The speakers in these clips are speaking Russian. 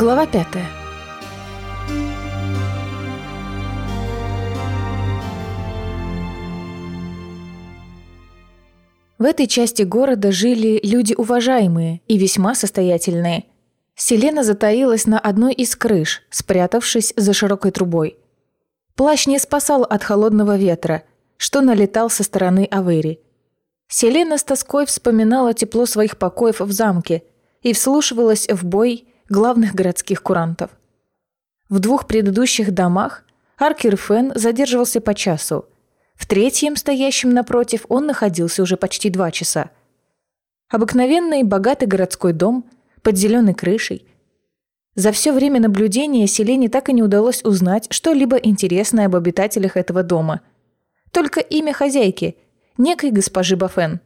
Глава пятая. В этой части города жили люди уважаемые и весьма состоятельные. Селена затаилась на одной из крыш, спрятавшись за широкой трубой. Плащ не спасал от холодного ветра, что налетал со стороны Авери. Селена с тоской вспоминала тепло своих покоев в замке и вслушивалась в бой главных городских курантов. В двух предыдущих домах Аркер Фен задерживался по часу. В третьем, стоящем напротив, он находился уже почти два часа. Обыкновенный богатый городской дом под зеленой крышей. За все время наблюдения Селене так и не удалось узнать что-либо интересное об обитателях этого дома. Только имя хозяйки, некой госпожи Бафен.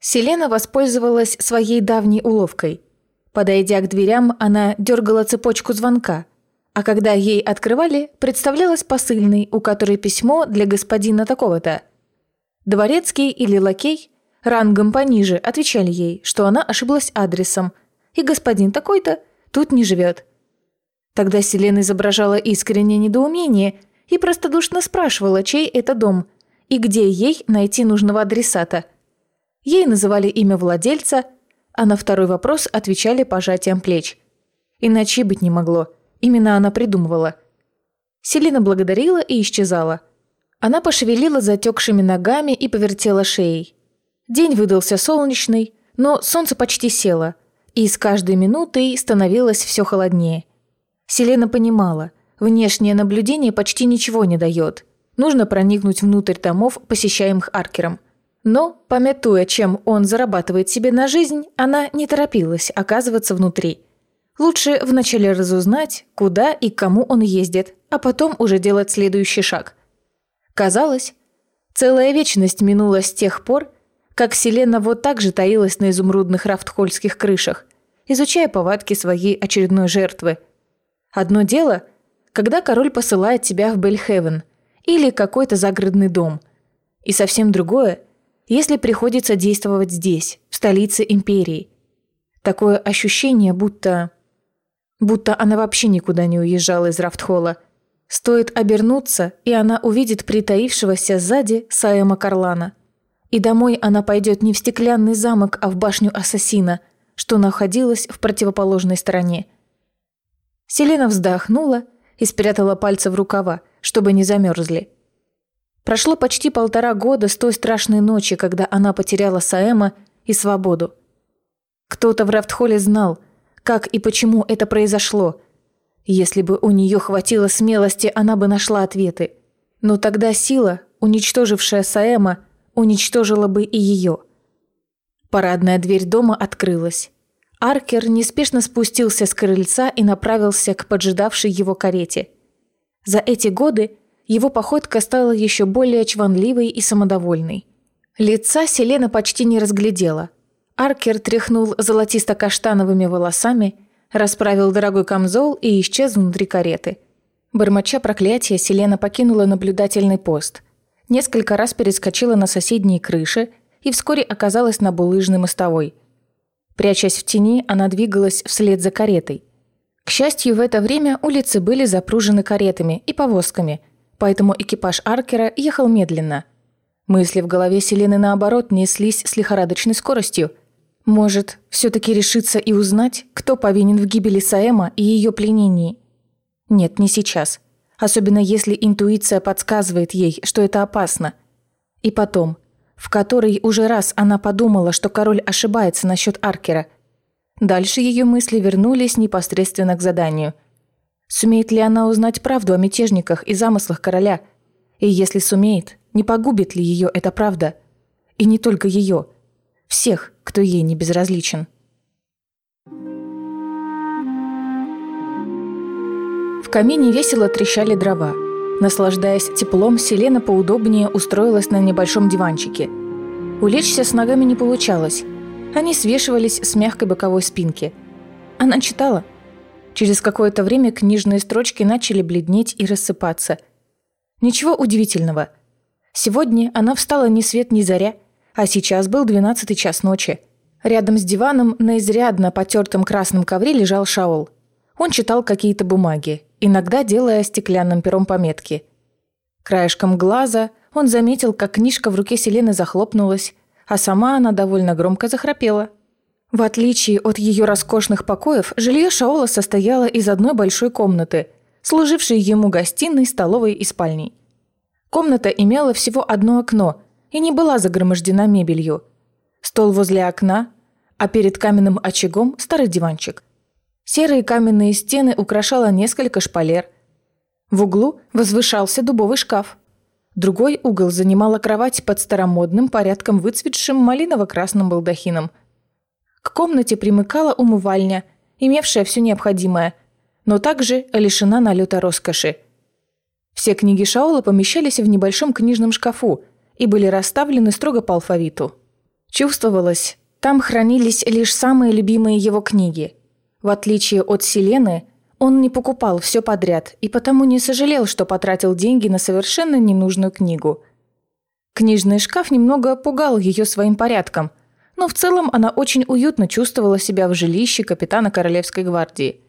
Селена воспользовалась своей давней уловкой – Подойдя к дверям, она дергала цепочку звонка, а когда ей открывали, представлялась посыльной, у которой письмо для господина такого-то. Дворецкий или лакей рангом пониже отвечали ей, что она ошиблась адресом, и господин такой-то тут не живет. Тогда Селена изображала искреннее недоумение и простодушно спрашивала, чей это дом и где ей найти нужного адресата. Ей называли имя владельца – а на второй вопрос отвечали пожатием плеч. Иначе быть не могло. Именно она придумывала. Селина благодарила и исчезала. Она пошевелила затекшими ногами и повертела шеей. День выдался солнечный, но солнце почти село, и с каждой минутой становилось все холоднее. Селена понимала, внешнее наблюдение почти ничего не дает. Нужно проникнуть внутрь домов, посещаемых Аркером. Но, пометуя, чем он зарабатывает себе на жизнь, она не торопилась оказываться внутри. Лучше вначале разузнать, куда и кому он ездит, а потом уже делать следующий шаг. Казалось, целая вечность минула с тех пор, как Селена вот так же таилась на изумрудных рафтхольских крышах, изучая повадки своей очередной жертвы. Одно дело, когда король посылает тебя в Бельхевен или какой-то загородный дом, и совсем другое, если приходится действовать здесь, в столице империи. Такое ощущение, будто... Будто она вообще никуда не уезжала из Рафтхола. Стоит обернуться, и она увидит притаившегося сзади Саэма Карлана. И домой она пойдет не в стеклянный замок, а в башню ассасина, что находилась в противоположной стороне. Селена вздохнула и спрятала пальцы в рукава, чтобы не замерзли. Прошло почти полтора года с той страшной ночи, когда она потеряла Саэма и свободу. Кто-то в Рафтхоле знал, как и почему это произошло. Если бы у нее хватило смелости, она бы нашла ответы. Но тогда сила, уничтожившая Саэма, уничтожила бы и ее. Парадная дверь дома открылась. Аркер неспешно спустился с крыльца и направился к поджидавшей его карете. За эти годы его походка стала еще более чванливой и самодовольной. Лица Селена почти не разглядела. Аркер тряхнул золотисто-каштановыми волосами, расправил дорогой камзол и исчез внутри кареты. Бормоча проклятия, Селена покинула наблюдательный пост. Несколько раз перескочила на соседние крыши и вскоре оказалась на булыжной мостовой. Прячась в тени, она двигалась вслед за каретой. К счастью, в это время улицы были запружены каретами и повозками – поэтому экипаж Аркера ехал медленно. Мысли в голове Селены, наоборот, неслись с лихорадочной скоростью. Может, все-таки решиться и узнать, кто повинен в гибели Саэма и ее пленении? Нет, не сейчас. Особенно если интуиция подсказывает ей, что это опасно. И потом, в который уже раз она подумала, что король ошибается насчет Аркера. Дальше ее мысли вернулись непосредственно к заданию – Сумеет ли она узнать правду о мятежниках и замыслах короля? И если сумеет, не погубит ли ее эта правда? И не только ее. Всех, кто ей не безразличен. В камине весело трещали дрова. Наслаждаясь теплом, Селена поудобнее устроилась на небольшом диванчике. Улечься с ногами не получалось. Они свешивались с мягкой боковой спинки. Она читала – Через какое-то время книжные строчки начали бледнеть и рассыпаться. Ничего удивительного. Сегодня она встала ни свет ни заря, а сейчас был двенадцатый час ночи. Рядом с диваном на изрядно потертом красном ковре лежал Шаол. Он читал какие-то бумаги, иногда делая стеклянным пером пометки. Краешком глаза он заметил, как книжка в руке Селены захлопнулась, а сама она довольно громко захрапела. В отличие от ее роскошных покоев, жилье Шаола состояло из одной большой комнаты, служившей ему гостиной, столовой и спальней. Комната имела всего одно окно и не была загромождена мебелью. Стол возле окна, а перед каменным очагом старый диванчик. Серые каменные стены украшало несколько шпалер. В углу возвышался дубовый шкаф. Другой угол занимала кровать под старомодным порядком выцветшим малиново-красным балдахином. К комнате примыкала умывальня, имевшая все необходимое, но также лишена налета роскоши. Все книги Шаула помещались в небольшом книжном шкафу и были расставлены строго по алфавиту. Чувствовалось, там хранились лишь самые любимые его книги – в отличие от Селены, он не покупал все подряд и потому не сожалел, что потратил деньги на совершенно ненужную книгу. Книжный шкаф немного пугал ее своим порядком, но в целом она очень уютно чувствовала себя в жилище капитана Королевской гвардии.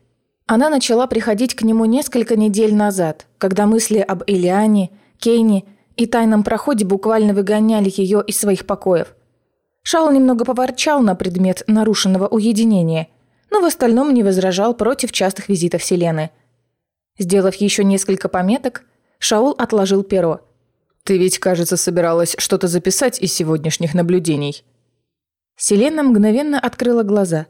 Она начала приходить к нему несколько недель назад, когда мысли об Элиане, Кейне и тайном проходе буквально выгоняли ее из своих покоев. Шаул немного поворчал на предмет нарушенного уединения – но в остальном не возражал против частых визитов Селены. Сделав еще несколько пометок, Шаул отложил перо. «Ты ведь, кажется, собиралась что-то записать из сегодняшних наблюдений». Селена мгновенно открыла глаза.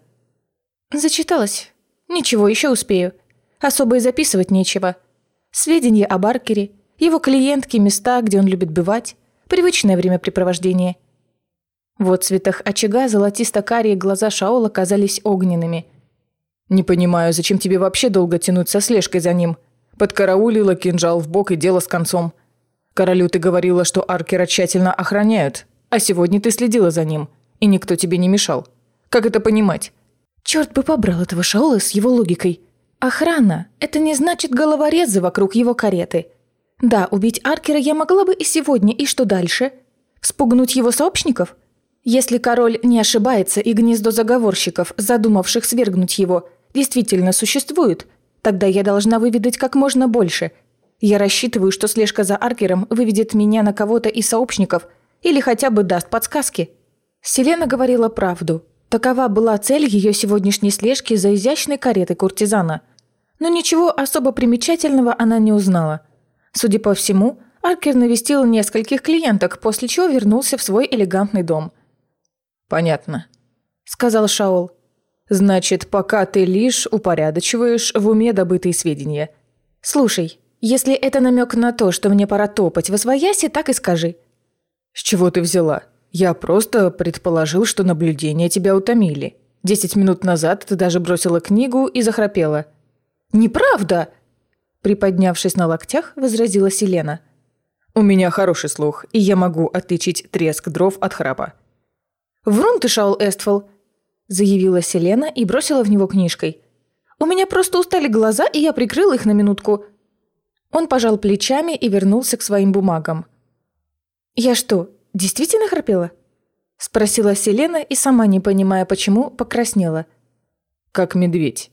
«Зачиталась. Ничего, еще успею. Особо и записывать нечего. Сведения о Баркере, его клиентке, места, где он любит бывать, привычное времяпрепровождение – в отцветах очага золотисто-карие глаза Шаола казались огненными. «Не понимаю, зачем тебе вообще долго тянуть со слежкой за ним? Подкараулила кинжал в бок и дело с концом. Королю ты говорила, что Аркера тщательно охраняют, а сегодня ты следила за ним, и никто тебе не мешал. Как это понимать?» Черт бы побрал этого Шаола с его логикой. Охрана – это не значит головорезы вокруг его кареты. Да, убить Аркера я могла бы и сегодня, и что дальше? Спугнуть его сообщников – если король не ошибается и гнездо заговорщиков, задумавших свергнуть его, действительно существует, тогда я должна выведать как можно больше. Я рассчитываю, что слежка за Аркером выведет меня на кого-то из сообщников или хотя бы даст подсказки. Селена говорила правду. Такова была цель ее сегодняшней слежки за изящной каретой куртизана. Но ничего особо примечательного она не узнала. Судя по всему, Аркер навестил нескольких клиенток, после чего вернулся в свой элегантный дом – «Понятно», — сказал Шаол. «Значит, пока ты лишь упорядочиваешь в уме добытые сведения». «Слушай, если это намек на то, что мне пора топать в освояси, так и скажи». «С чего ты взяла? Я просто предположил, что наблюдения тебя утомили. Десять минут назад ты даже бросила книгу и захрапела». «Неправда!» Приподнявшись на локтях, возразила Селена. «У меня хороший слух, и я могу отличить треск дров от храпа». «Врун ты, Шаул Эстфол!» – заявила Селена и бросила в него книжкой. «У меня просто устали глаза, и я прикрыла их на минутку». Он пожал плечами и вернулся к своим бумагам. «Я что, действительно храпела?» – спросила Селена и, сама не понимая почему, покраснела. «Как медведь».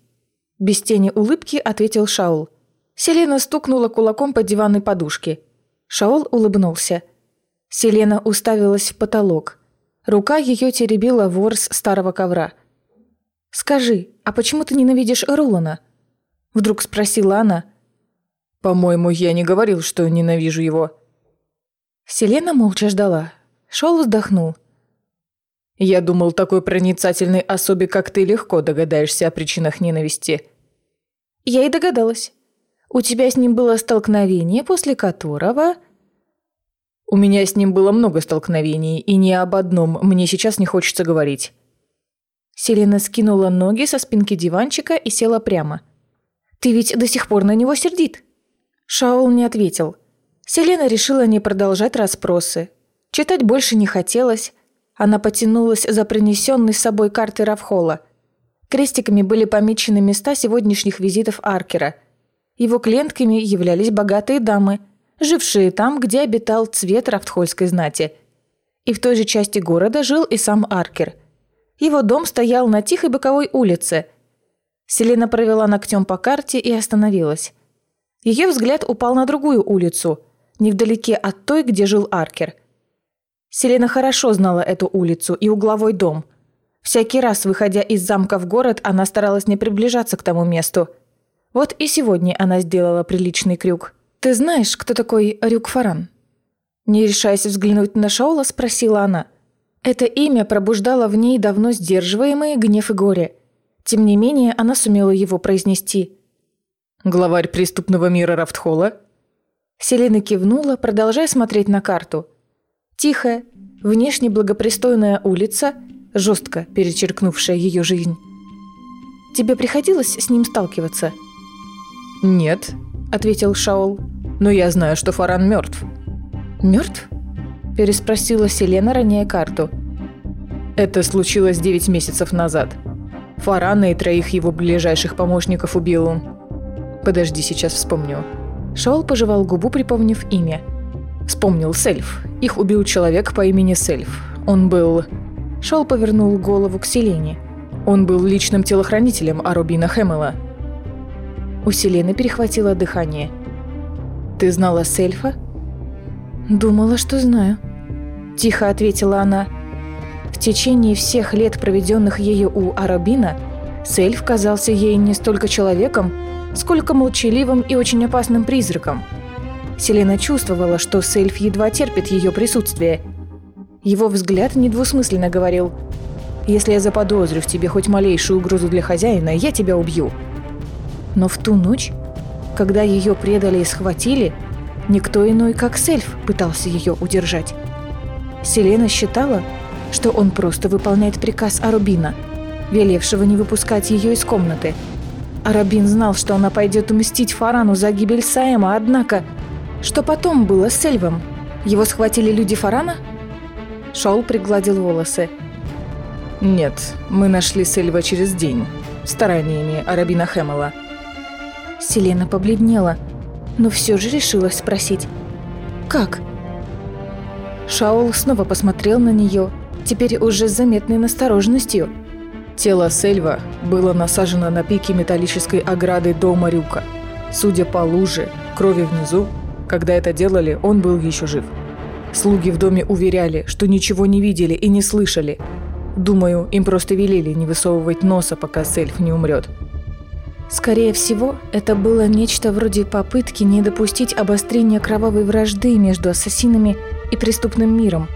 Без тени улыбки ответил Шаул. Селена стукнула кулаком по диванной подушке. Шаул улыбнулся. Селена уставилась в потолок – Рука ее теребила ворс старого ковра. «Скажи, а почему ты ненавидишь Ролана?» Вдруг спросила она. «По-моему, я не говорил, что ненавижу его». Селена молча ждала. Шел вздохнул. «Я думал, такой проницательной особе, как ты, легко догадаешься о причинах ненависти». «Я и догадалась. У тебя с ним было столкновение, после которого...» У меня с ним было много столкновений, и ни об одном мне сейчас не хочется говорить». Селена скинула ноги со спинки диванчика и села прямо. «Ты ведь до сих пор на него сердит?» Шаул не ответил. Селена решила не продолжать расспросы. Читать больше не хотелось. Она потянулась за принесенной с собой карты Равхола. Крестиками были помечены места сегодняшних визитов Аркера. Его клиентками являлись богатые дамы – жившие там, где обитал цвет рафтхольской знати. И в той же части города жил и сам Аркер. Его дом стоял на тихой боковой улице. Селена провела ногтем по карте и остановилась. Ее взгляд упал на другую улицу, невдалеке от той, где жил Аркер. Селена хорошо знала эту улицу и угловой дом. Всякий раз, выходя из замка в город, она старалась не приближаться к тому месту. Вот и сегодня она сделала приличный крюк. «Ты знаешь, кто такой Рюк Фаран?» Не решаясь взглянуть на Шаула, спросила она. Это имя пробуждало в ней давно сдерживаемые гнев и горе. Тем не менее, она сумела его произнести. «Главарь преступного мира Рафтхола?» Селена кивнула, продолжая смотреть на карту. Тихая, внешне благопристойная улица, жестко перечеркнувшая ее жизнь. «Тебе приходилось с ним сталкиваться?» «Нет», — ответил Шаол. «Но я знаю, что Фаран мертв». «Мертв?» – переспросила Селена, роняя карту. «Это случилось девять месяцев назад. Фарана и троих его ближайших помощников убил он. Подожди, сейчас вспомню». Шаол пожевал губу, припомнив имя. Вспомнил Сельф. Их убил человек по имени Сельф. Он был... Шаол повернул голову к Селене. Он был личным телохранителем Арубина Хэмела. У Селены перехватило дыхание. «Ты знала Сельфа?» «Думала, что знаю», – тихо ответила она. В течение всех лет, проведенных ею у Арабина, Сельф казался ей не столько человеком, сколько молчаливым и очень опасным призраком. Селена чувствовала, что Сельф едва терпит ее присутствие. Его взгляд недвусмысленно говорил «Если я заподозрю в тебе хоть малейшую угрозу для хозяина, я тебя убью». Но в ту ночь, когда ее предали и схватили – Никто иной, как Сельф, пытался ее удержать. Селена считала, что он просто выполняет приказ Арубина, велевшего не выпускать ее из комнаты. Арабин знал, что она пойдет умстить Фарану за гибель Саэма, однако... Что потом было с Сельвом? Его схватили люди Фарана? Шоул пригладил волосы. «Нет, мы нашли Сельва через день, стараниями Арабина Хэмела». Селена побледнела – но все же решилась спросить. «Как?» Шаул снова посмотрел на нее, теперь уже с заметной настороженностью. Тело Сельва было насажено на пике металлической ограды дома Рюка. Судя по луже, крови внизу, когда это делали, он был еще жив. Слуги в доме уверяли, что ничего не видели и не слышали. Думаю, им просто велели не высовывать носа, пока Сельф не умрет. Скорее всего, это было нечто вроде попытки не допустить обострения кровавой вражды между ассасинами и преступным миром,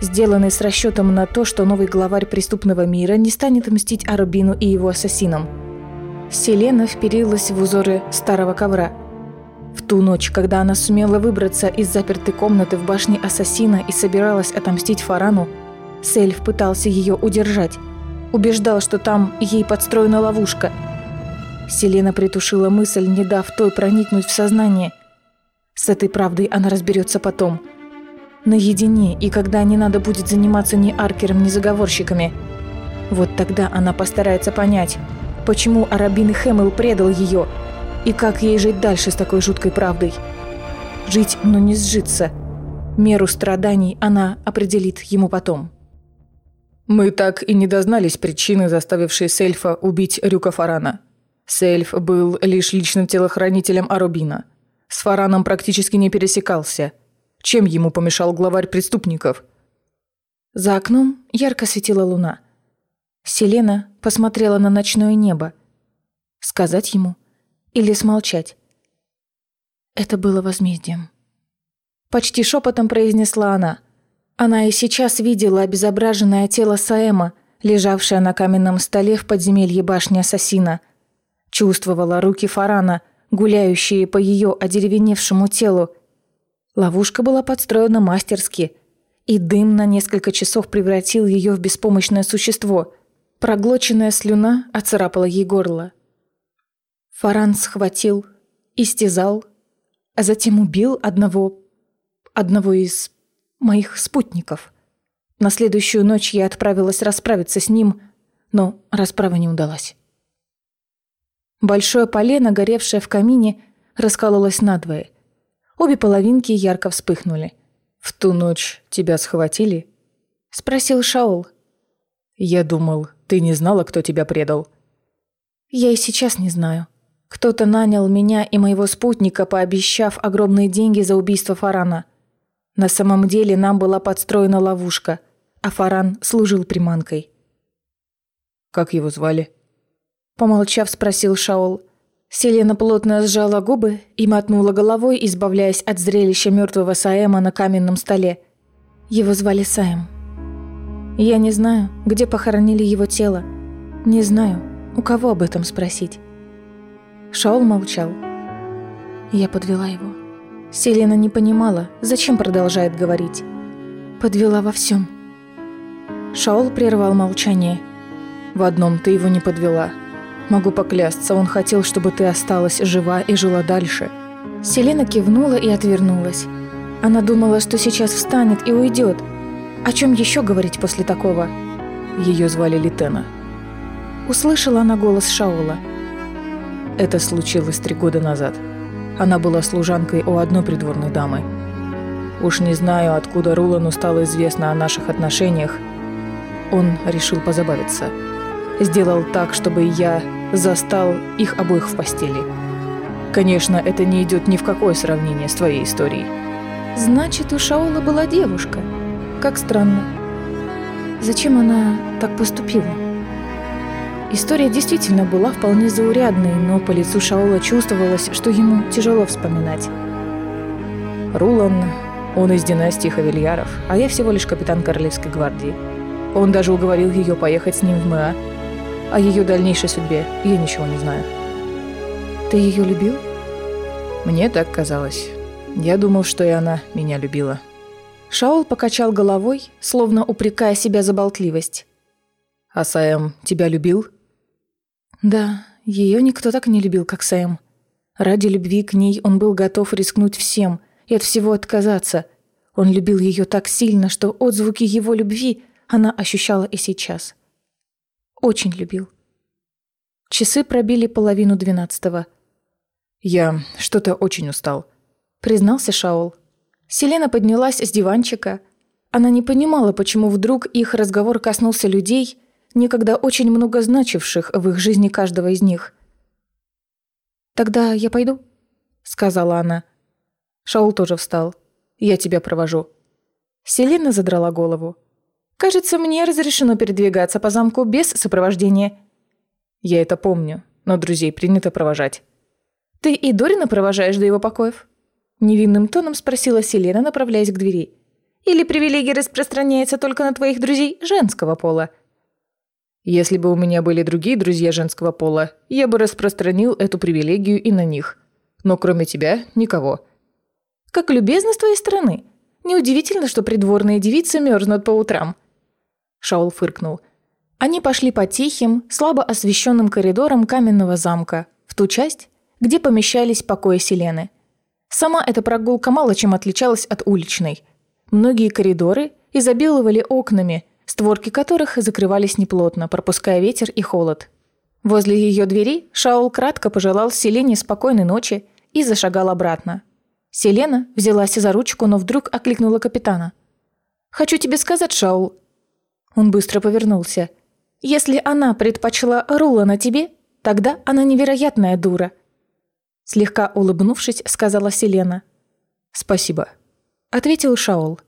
сделанной с расчетом на то, что новый главарь преступного мира не станет мстить Арубину и его ассасинам. Селена вперилась в узоры старого ковра. В ту ночь, когда она сумела выбраться из запертой комнаты в башне ассасина и собиралась отомстить Фарану, Сельф пытался ее удержать. Убеждал, что там ей подстроена ловушка – Селена притушила мысль, не дав той проникнуть в сознание. С этой правдой она разберется потом. Наедине, и когда не надо будет заниматься ни аркером, ни заговорщиками. Вот тогда она постарается понять, почему Арабин Хэмилл предал ее, и как ей жить дальше с такой жуткой правдой. Жить, но не сжиться. Меру страданий она определит ему потом. Мы так и не дознались причины, заставившей Сельфа убить Рюка Фарана. Сельф был лишь личным телохранителем Арубина. С Фараном практически не пересекался. Чем ему помешал главарь преступников? За окном ярко светила луна. Селена посмотрела на ночное небо. Сказать ему или смолчать? Это было возмездием. Почти шепотом произнесла она. Она и сейчас видела обезображенное тело Саэма, лежавшее на каменном столе в подземелье башни Ассасина – Чувствовала руки Фарана, гуляющие по ее одеревеневшему телу. Ловушка была подстроена мастерски, и дым на несколько часов превратил ее в беспомощное существо. Проглоченная слюна оцарапала ей горло. Фаран схватил, истязал, а затем убил одного... одного из моих спутников. На следующую ночь я отправилась расправиться с ним, но расправа не удалась. Большое полено, горевшее в камине, раскололось надвое. Обе половинки ярко вспыхнули. «В ту ночь тебя схватили?» — спросил Шаул. «Я думал, ты не знала, кто тебя предал». Я и сейчас не знаю. Кто-то нанял меня и моего спутника, пообещав огромные деньги за убийство Фарана. На самом деле нам была подстроена ловушка, а Фаран служил приманкой. «Как его звали?» Помолчав, спросил Шаол. Селена плотно сжала губы и мотнула головой, избавляясь от зрелища мертвого Саэма на каменном столе. Его звали Саэм. Я не знаю, где похоронили его тело. Не знаю, у кого об этом спросить. Шаол молчал. Я подвела его. Селена не понимала, зачем продолжает говорить. Подвела во всем. Шаол прервал молчание. «В одном ты его не подвела. Могу поклясться, он хотел, чтобы ты осталась жива и жила дальше». Селена кивнула и отвернулась. Она думала, что сейчас встанет и уйдет. О чем еще говорить после такого? Ее звали Литена. Услышала она голос Шаула. Это случилось три года назад. Она была служанкой у одной придворной дамы. Уж не знаю, откуда Рулану стало известно о наших отношениях. Он решил позабавиться. Сделал так, чтобы я застал их обоих в постели. Конечно, это не идет ни в какое сравнение с твоей историей. Значит, у Шаула была девушка. Как странно. Зачем она так поступила? История действительно была вполне заурядной, но по лицу Шаола чувствовалось, что ему тяжело вспоминать. Рулан, он из династии Хавильяров, а я всего лишь капитан Королевской гвардии. Он даже уговорил ее поехать с ним в Мэа. О ее дальнейшей судьбе я ничего не знаю. Ты ее любил? Мне так казалось. Я думал, что и она меня любила. Шаол покачал головой, словно упрекая себя за болтливость. «А Саэм тебя любил?» Да, ее никто так не любил, как Сэм. Ради любви к ней он был готов рискнуть всем и от всего отказаться. Он любил ее так сильно, что отзвуки его любви она ощущала и сейчас. Очень любил. Часы пробили половину двенадцатого. «Я что-то очень устал», — признался Шаол. Селена поднялась с диванчика. Она не понимала, почему вдруг их разговор коснулся людей — некогда очень много значивших в их жизни каждого из них. «Тогда я пойду», — сказала она. Шаул тоже встал. «Я тебя провожу». Селена задрала голову. «Кажется, мне разрешено передвигаться по замку без сопровождения». «Я это помню, но друзей принято провожать». «Ты и Дорина провожаешь до его покоев?» Невинным тоном спросила Селена, направляясь к двери. «Или привилегия распространяется только на твоих друзей женского пола?» Если бы у меня были другие друзья женского пола, я бы распространил эту привилегию и на них. Но кроме тебя никого. Как любезно с твоей стороны. Неудивительно, что придворные девицы мерзнут по утрам. Шаул фыркнул. Они пошли по тихим, слабо освещенным коридорам каменного замка, в ту часть, где помещались покои Селены. Сама эта прогулка мало чем отличалась от уличной. Многие коридоры изобиловали окнами – створки которых закрывались неплотно, пропуская ветер и холод. Возле ее двери Шаул кратко пожелал Селене спокойной ночи и зашагал обратно. Селена взялась за ручку, но вдруг окликнула капитана. «Хочу тебе сказать, Шаул». Он быстро повернулся. «Если она предпочла Рула на тебе, тогда она невероятная дура». Слегка улыбнувшись, сказала Селена. «Спасибо», — ответил Шаул.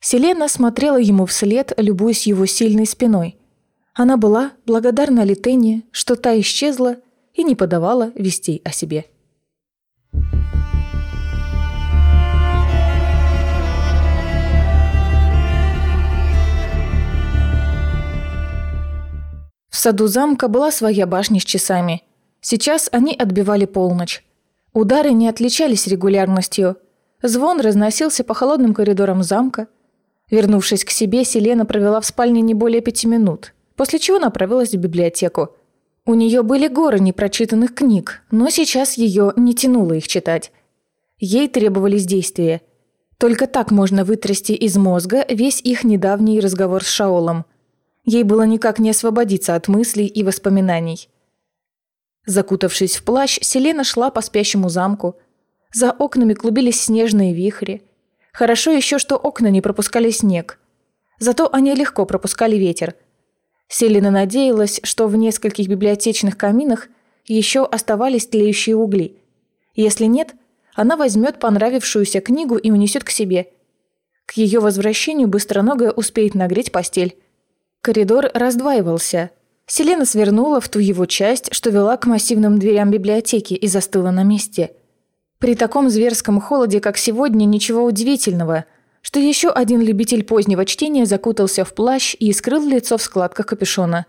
Селена смотрела ему вслед, любуясь его сильной спиной. Она была благодарна Литене, что та исчезла и не подавала вестей о себе. Саду замка была своя башня с часами. Сейчас они отбивали полночь. Удары не отличались регулярностью. Звон разносился по холодным коридорам замка – Вернувшись к себе, Селена провела в спальне не более пяти минут, после чего направилась в библиотеку. У нее были горы непрочитанных книг, но сейчас ее не тянуло их читать. Ей требовались действия. Только так можно вытрясти из мозга весь их недавний разговор с Шаолом. Ей было никак не освободиться от мыслей и воспоминаний. Закутавшись в плащ, Селена шла по спящему замку. За окнами клубились снежные вихри – Хорошо еще, что окна не пропускали снег. Зато они легко пропускали ветер. Селина надеялась, что в нескольких библиотечных каминах еще оставались тлеющие угли. Если нет, она возьмет понравившуюся книгу и унесет к себе. К ее возвращению быстроногая успеет нагреть постель. Коридор раздваивался. Селена свернула в ту его часть, что вела к массивным дверям библиотеки и застыла на месте. При таком зверском холоде, как сегодня, ничего удивительного – что еще один любитель позднего чтения закутался в плащ и скрыл лицо в складках капюшона.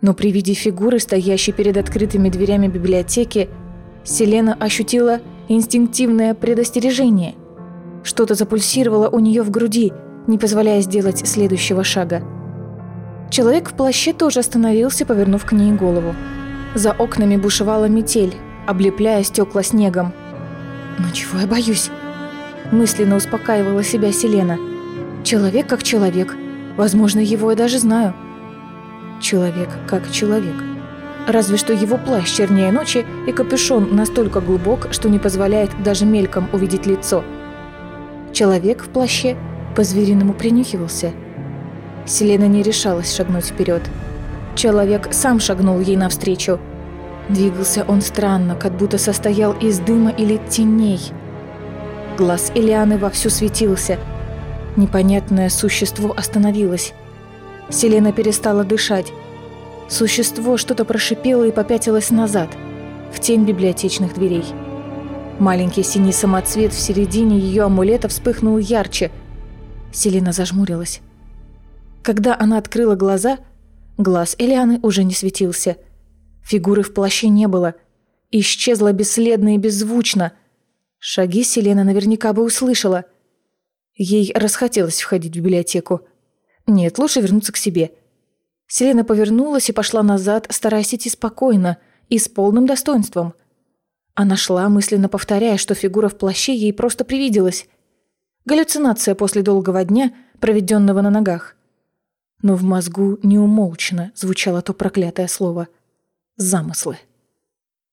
Но при виде фигуры, стоящей перед открытыми дверями библиотеки, Селена ощутила инстинктивное предостережение. Что-то запульсировало у нее в груди, не позволяя сделать следующего шага. Человек в плаще тоже остановился, повернув к ней голову. За окнами бушевала метель, облепляя стекла снегом. «Ну чего я боюсь?» Мысленно успокаивала себя Селена. Человек как человек. Возможно, его я даже знаю. Человек как человек. Разве что его плащ чернее ночи и капюшон настолько глубок, что не позволяет даже мельком увидеть лицо. Человек в плаще по-звериному принюхивался. Селена не решалась шагнуть вперед. Человек сам шагнул ей навстречу. Двигался он странно, как будто состоял из дыма или теней – Глаз Элианы вовсю светился. Непонятное существо остановилось. Селена перестала дышать. Существо что-то прошипело и попятилось назад, в тень библиотечных дверей. Маленький синий самоцвет в середине ее амулета вспыхнул ярче. Селена зажмурилась. Когда она открыла глаза, глаз Элианы уже не светился. Фигуры в плаще не было. Исчезла бесследно и беззвучно – Шаги Селена наверняка бы услышала. Ей расхотелось входить в библиотеку. Нет, лучше вернуться к себе. Селена повернулась и пошла назад, стараясь идти спокойно и с полным достоинством. Она шла, мысленно повторяя, что фигура в плаще ей просто привиделась. Галлюцинация после долгого дня, проведенного на ногах. Но в мозгу неумолчно звучало то проклятое слово «замыслы».